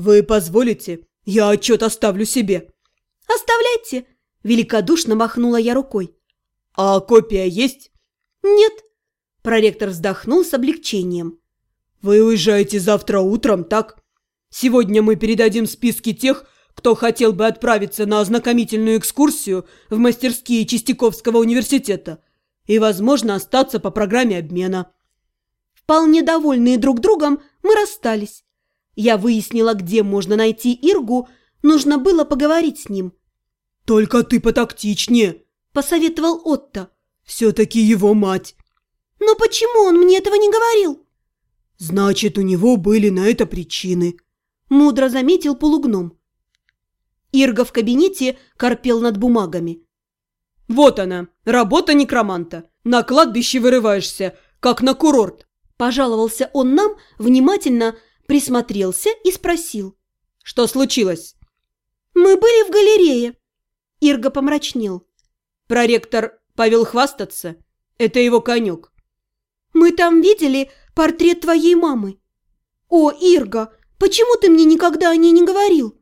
«Вы позволите? Я отчет оставлю себе». «Оставляйте!» – великодушно махнула я рукой. «А копия есть?» «Нет». Проректор вздохнул с облегчением. «Вы уезжаете завтра утром, так? Сегодня мы передадим списки тех, кто хотел бы отправиться на ознакомительную экскурсию в мастерские Чистяковского университета и, возможно, остаться по программе обмена». Вполне довольные друг другом, мы расстались. Я выяснила, где можно найти Иргу, нужно было поговорить с ним. «Только ты потактичнее», – посоветовал Отто. «Все-таки его мать». «Но почему он мне этого не говорил?» «Значит, у него были на это причины», – мудро заметил полугном. Ирга в кабинете корпел над бумагами. «Вот она, работа некроманта. На кладбище вырываешься, как на курорт. Пожаловался он нам, внимательно присмотрелся и спросил. «Что случилось?» «Мы были в галерее». Ирга помрачнел. «Проректор повел хвастаться? Это его конек». «Мы там видели портрет твоей мамы». «О, Ирга, почему ты мне никогда о ней не говорил?»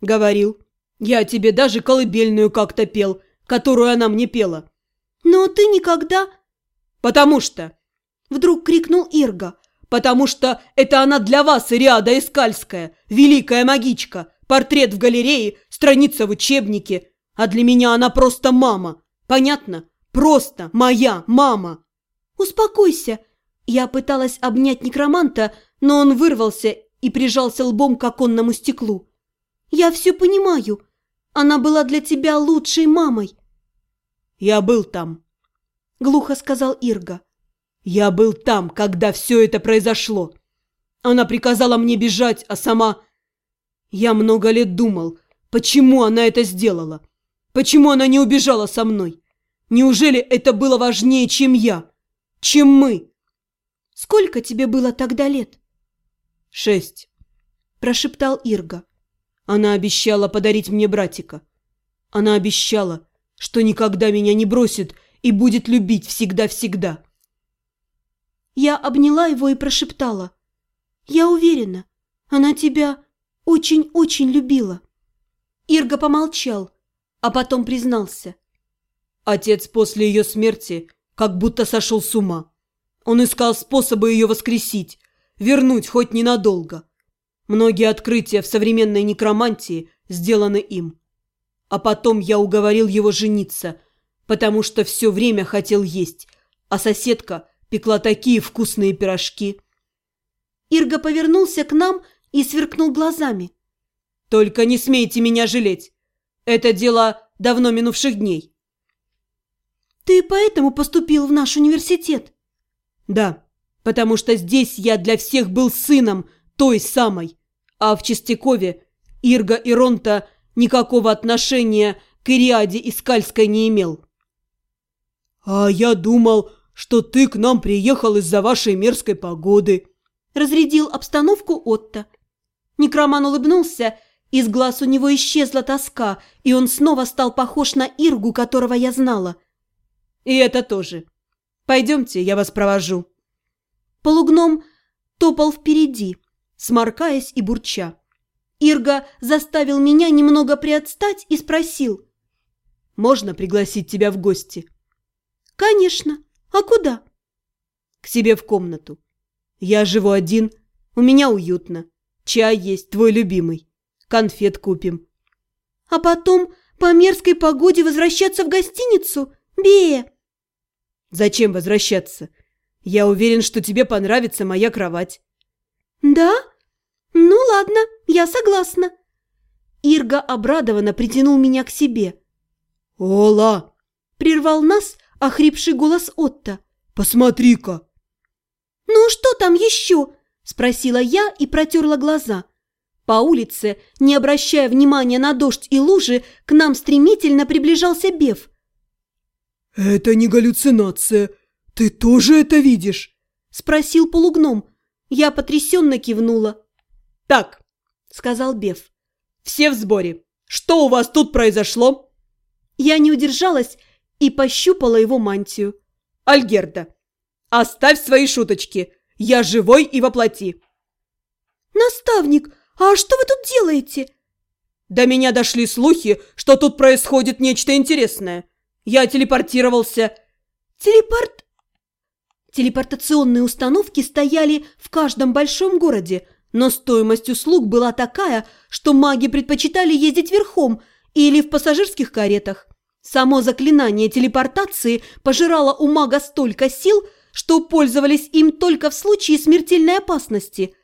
«Говорил. Я тебе даже колыбельную как-то пел, которую она мне пела». «Но ты никогда...» «Потому что...» Вдруг крикнул Ирга. «Потому что это она для вас, Ириада Искальская, великая магичка, портрет в галерее, страница в учебнике. А для меня она просто мама. Понятно? Просто моя мама!» «Успокойся!» Я пыталась обнять некроманта, но он вырвался и прижался лбом к оконному стеклу. «Я все понимаю. Она была для тебя лучшей мамой». «Я был там», — глухо сказал Ирга. Я был там, когда все это произошло. Она приказала мне бежать, а сама... Я много лет думал, почему она это сделала. Почему она не убежала со мной? Неужели это было важнее, чем я? Чем мы? Сколько тебе было тогда лет? Шесть, прошептал Ирга. Она обещала подарить мне братика. Она обещала, что никогда меня не бросит и будет любить всегда-всегда. Я обняла его и прошептала. «Я уверена, она тебя очень-очень любила». Ирга помолчал, а потом признался. Отец после ее смерти как будто сошел с ума. Он искал способы ее воскресить, вернуть хоть ненадолго. Многие открытия в современной некромантии сделаны им. А потом я уговорил его жениться, потому что все время хотел есть, а соседка пекла такие вкусные пирожки. Ирга повернулся к нам и сверкнул глазами. «Только не смейте меня жалеть. Это дело давно минувших дней». «Ты поэтому поступил в наш университет?» «Да, потому что здесь я для всех был сыном той самой, а в Чистякове Ирга и Ронта никакого отношения к Ириаде Искальской не имел». «А я думал, что ты к нам приехал из-за вашей мерзкой погоды», – разрядил обстановку Отто. Некроман улыбнулся, из глаз у него исчезла тоска, и он снова стал похож на Иргу, которого я знала. «И это тоже. Пойдемте, я вас провожу». Полугном топал впереди, сморкаясь и бурча. Ирга заставил меня немного приотстать и спросил. «Можно пригласить тебя в гости?» «Конечно. «А куда?» «К себе в комнату. Я живу один, у меня уютно. Чай есть, твой любимый. Конфет купим». «А потом по мерзкой погоде возвращаться в гостиницу? Бея!» «Зачем возвращаться? Я уверен, что тебе понравится моя кровать». «Да? Ну ладно, я согласна». Ирга обрадованно притянул меня к себе. «Ола!» – прервал нас – охрипший голос Отто. «Посмотри-ка!» «Ну, что там еще?» – спросила я и протерла глаза. По улице, не обращая внимания на дождь и лужи, к нам стремительно приближался Беф. «Это не галлюцинация. Ты тоже это видишь?» – спросил полугном. Я потрясенно кивнула. «Так», – сказал Беф, – «все в сборе. Что у вас тут произошло?» Я не удержалась и пощупала его мантию. «Альгерда, оставь свои шуточки. Я живой и воплоти». «Наставник, «А что вы тут делаете?» До меня дошли слухи, что тут происходит нечто интересное. Я телепортировался. Телепорт... Телепортационные установки стояли в каждом большом городе, но стоимость услуг была такая, что маги предпочитали ездить верхом или в пассажирских каретах. Само заклинание телепортации пожирало у мага столько сил, что пользовались им только в случае смертельной опасности.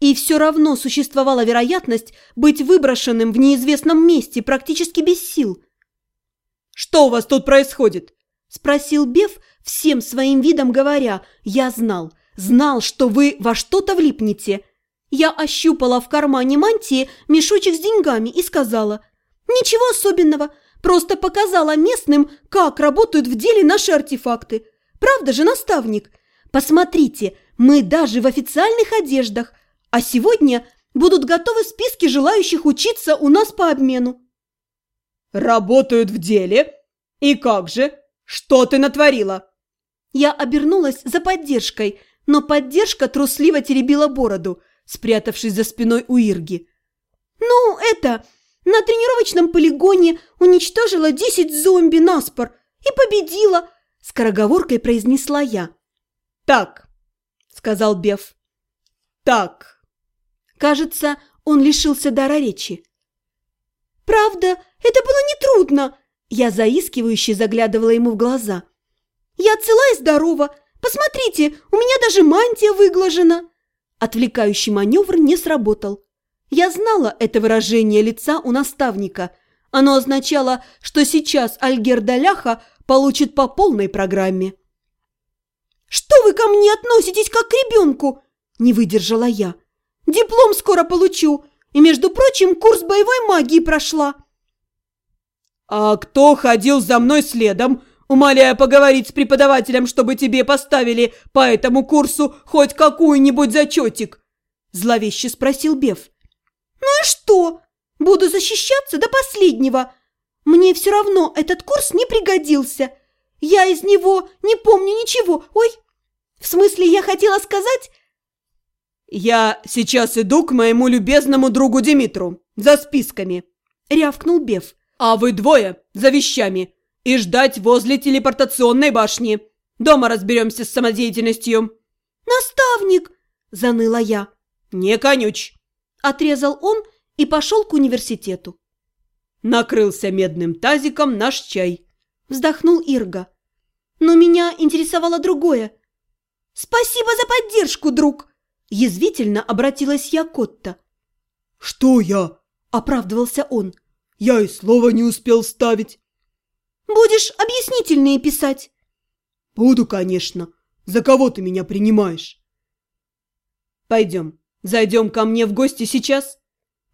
И все равно существовала вероятность быть выброшенным в неизвестном месте практически без сил. «Что у вас тут происходит?» – спросил Беф, всем своим видом говоря. «Я знал, знал, что вы во что-то влипнете». Я ощупала в кармане мантии мешочек с деньгами и сказала «Ничего особенного, просто показала местным, как работают в деле наши артефакты. Правда же, наставник? Посмотрите, мы даже в официальных одеждах, а сегодня будут готовы списки желающих учиться у нас по обмену». «Работают в деле? И как же? Что ты натворила?» Я обернулась за поддержкой, но поддержка трусливо теребила бороду, спрятавшись за спиной у Ирги. «Ну, это... На тренировочном полигоне уничтожила десять зомби наспор и победила!» Скороговоркой произнесла я. «Так», — сказал Беф. «Так». Кажется, он лишился дара речи. «Правда, это было нетрудно!» Я заискивающе заглядывала ему в глаза. «Я цела и здорова. Посмотрите, у меня даже мантия выглажена!» Отвлекающий маневр не сработал. Я знала это выражение лица у наставника. Оно означало, что сейчас Альгерда Ляха получит по полной программе. «Что вы ко мне относитесь как к ребенку?» – не выдержала я. «Диплом скоро получу, и, между прочим, курс боевой магии прошла». «А кто ходил за мной следом, умоляя поговорить с преподавателем, чтобы тебе поставили по этому курсу хоть какую-нибудь зачетик?» – зловеще спросил Беф. «Ну и что? Буду защищаться до последнего. Мне все равно этот курс не пригодился. Я из него не помню ничего. Ой, в смысле, я хотела сказать...» «Я сейчас иду к моему любезному другу Димитру за списками», – рявкнул Беф. «А вы двое за вещами и ждать возле телепортационной башни. Дома разберемся с самодеятельностью». «Наставник!» – заныла я. «Не конюч!» Отрезал он и пошел к университету. Накрылся медным тазиком наш чай. Вздохнул Ирга. Но меня интересовало другое. «Спасибо за поддержку, друг!» Язвительно обратилась я к Отто. «Что я?» – оправдывался он. «Я и слова не успел вставить». «Будешь объяснительные писать?» «Буду, конечно. За кого ты меня принимаешь?» «Пойдем, Зайдем ко мне в гости сейчас?»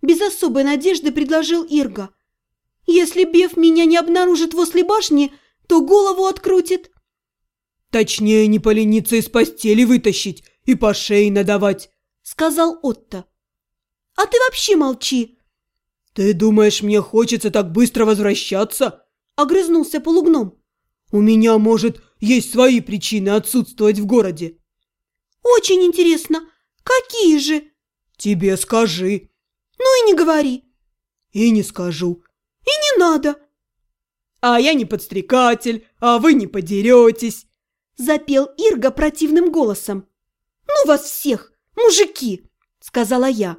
Без особой надежды предложил Ирга. «Если Беф меня не обнаружит возле башни, то голову открутит». «Точнее, не полениться из постели вытащить и по шее надавать», — сказал Отто. «А ты вообще молчи!» «Ты думаешь, мне хочется так быстро возвращаться?» — огрызнулся полугном. «У меня, может, есть свои причины отсутствовать в городе». «Очень интересно, «Какие же?» «Тебе скажи». «Ну и не говори». «И не скажу». «И не надо». «А я не подстрекатель, а вы не подеретесь», – запел Ирга противным голосом. «Ну вас всех, мужики!» – сказала я.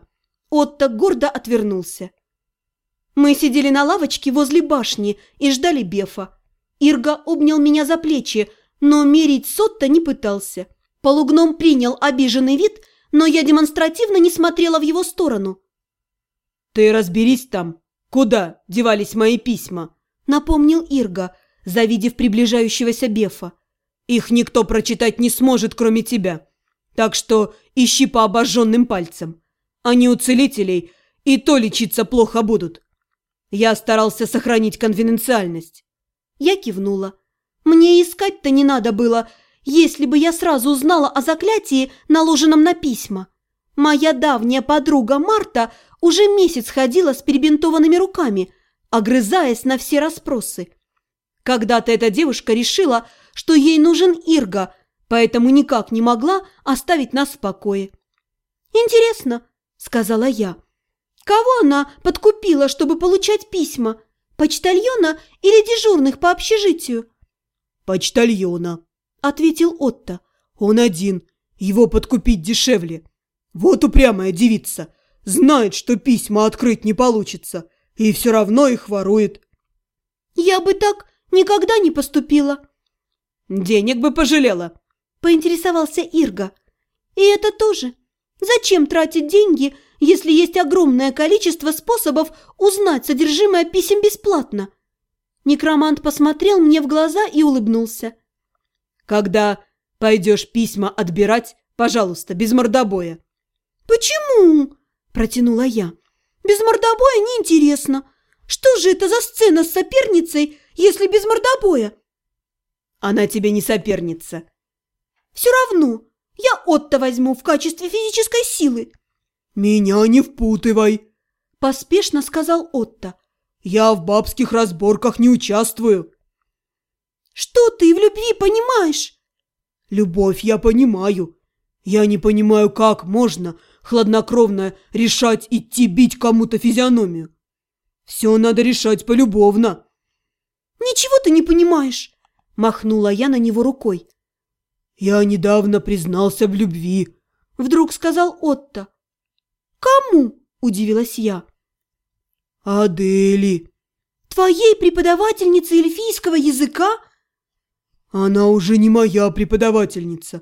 Отто гордо отвернулся. Мы сидели на лавочке возле башни и ждали Бефа. Ирга обнял меня за плечи, но мерить Сотто не пытался. Полугном принял обиженный вид – но я демонстративно не смотрела в его сторону. «Ты разберись там, куда девались мои письма», — напомнил Ирга, завидев приближающегося Бефа. «Их никто прочитать не сможет, кроме тебя. Так что ищи по обожженным пальцам. Они у целителей и то лечиться плохо будут. Я старался сохранить конфиденциальность». Я кивнула. «Мне искать-то не надо было», — если бы я сразу узнала о заклятии, наложенном на письма. Моя давняя подруга Марта уже месяц ходила с перебинтованными руками, огрызаясь на все расспросы. Когда-то эта девушка решила, что ей нужен Ирга, поэтому никак не могла оставить нас в покое. «Интересно», — сказала я, Кого она подкупила, чтобы получать письма? Почтальона или дежурных по общежитию? «Почтальона», – ответил Отто. «Он один. Его подкупить дешевле. Вот упрямая девица. Знает, что письма открыть не получится, и все равно их ворует». «Я бы так никогда не поступила». «Денег бы пожалела», – поинтересовался Ирга. «И это тоже. Зачем тратить деньги, если есть огромное количество способов узнать содержимое писем бесплатно?» Некромант посмотрел мне в глаза и улыбнулся. «Когда пойдешь письма отбирать, пожалуйста, без мордобоя». «Почему?» – протянула я. «Без мордобоя неинтересно. Что же это за сцена с соперницей, если без мордобоя?» «Она тебе не соперница». «Все равно. Я Отто возьму в качестве физической силы». «Меня не впутывай», – поспешно сказал Отто. Я в бабских разборках не участвую. Что ты в любви понимаешь? Любовь я понимаю. Я не понимаю, как можно хладнокровно решать идти бить кому-то физиономию. Все надо решать полюбовно. Ничего ты не понимаешь, махнула я на него рукой. Я недавно признался в любви, вдруг сказал Отто. Кому? удивилась я. «Адели!» «Твоей преподавательнице эльфийского языка?» «Она уже не моя преподавательница.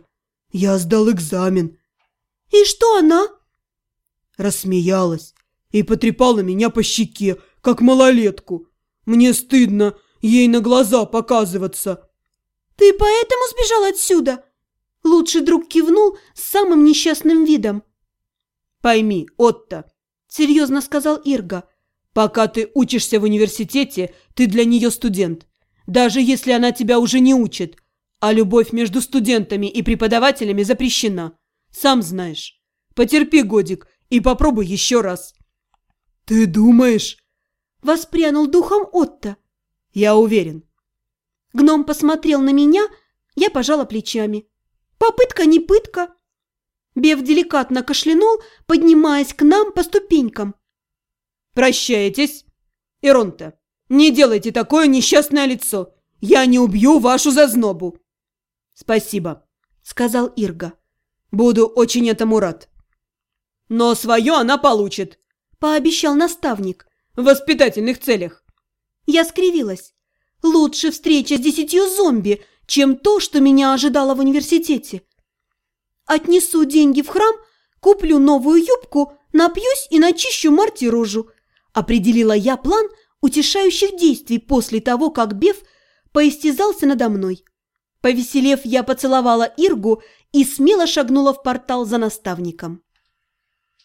Я сдал экзамен». «И что она?» Рассмеялась и потрепала меня по щеке, как малолетку. Мне стыдно ей на глаза показываться. «Ты поэтому сбежал отсюда?» Лучший друг кивнул с самым несчастным видом. «Пойми, Отто», — серьезно сказал Ирга, Пока ты учишься в университете, ты для нее студент. Даже если она тебя уже не учит. А любовь между студентами и преподавателями запрещена. Сам знаешь. Потерпи годик и попробуй еще раз. Ты думаешь? Воспрянул духом Отто. Я уверен. Гном посмотрел на меня, я пожала плечами. Попытка не пытка. Бев деликатно кашлянул, поднимаясь к нам по ступенькам. Прощаетесь? Иронта, не делайте такое несчастное лицо. Я не убью вашу зазнобу. Спасибо, сказал Ирга. Буду очень этому рад. Но свое она получит, пообещал наставник. В воспитательных целях. Я скривилась. Лучше встреча с десятью зомби, чем то, что меня ожидало в университете. Отнесу деньги в храм, куплю новую юбку, напьюсь и начищу Марти рожу – Определила я план утешающих действий после того, как Беф поистязался надо мной. Повеселев, я поцеловала Иргу и смело шагнула в портал за наставником.